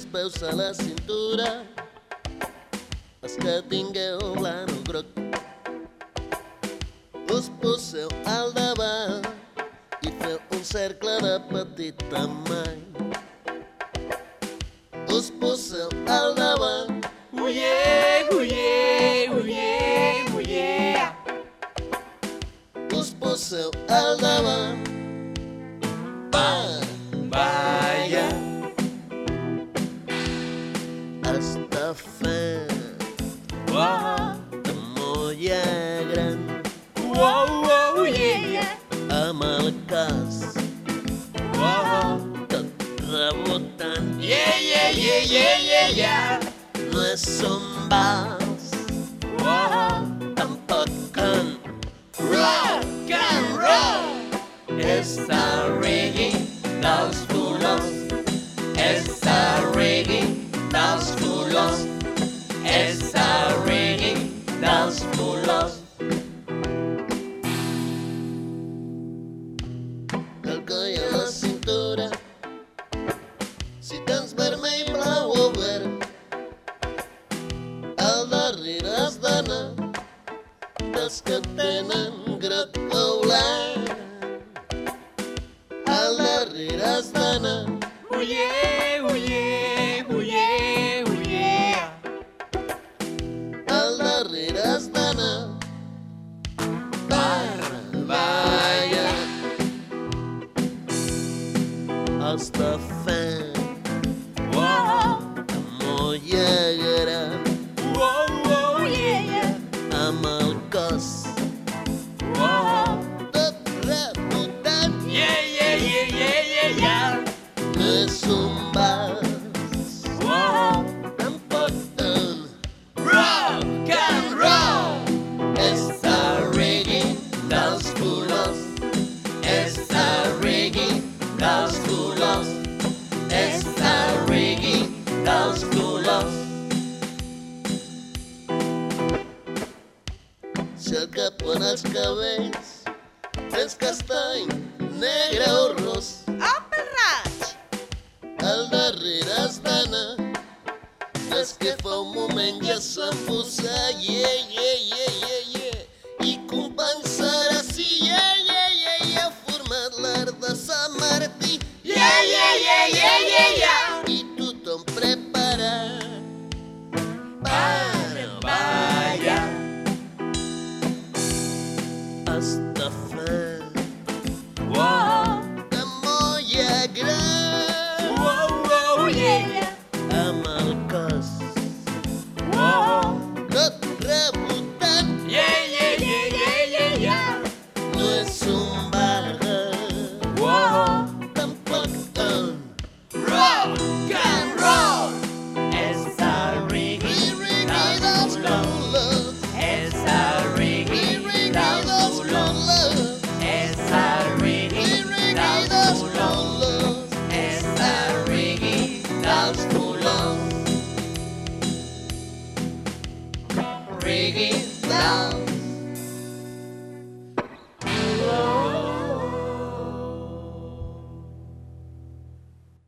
dels peus a la cintura, els que tingueu blanc o groc. Us poseu al davant i feu un cercle de petit tamany. Us poseu al davant Uye, uye, uye, uye. us poseu al davant. Va, Vaya, està fent wow, de molla gran wow, wow, yeah, amb el cas wow. tot rebotant. Yeah, yeah, yeah, yeah, yeah, yeah. No és un vals, Wow. tampoc un Rock and roll. és tens vermell, blau o verd, al darrere has d'anar dels que tenen groc o blanc. Al darrere has d'anar uye. al darrere has d'anar Barra, vaya. està fent Wow, de molla gran wow, wow, yeah, yeah. amb el cos Wow. tot rebotant. Yeah, yeah, yeah, yeah, yeah, yeah. No El cap o en els cabells tens castany, negre o ros, Apa, raig! al darrere has d'anar. És que fa un moment ja s'han posat, yeah, yeah, yeah, yeah, yeah. I compensarà si, yeah, yeah, yeah, yeah, ha format l'art God's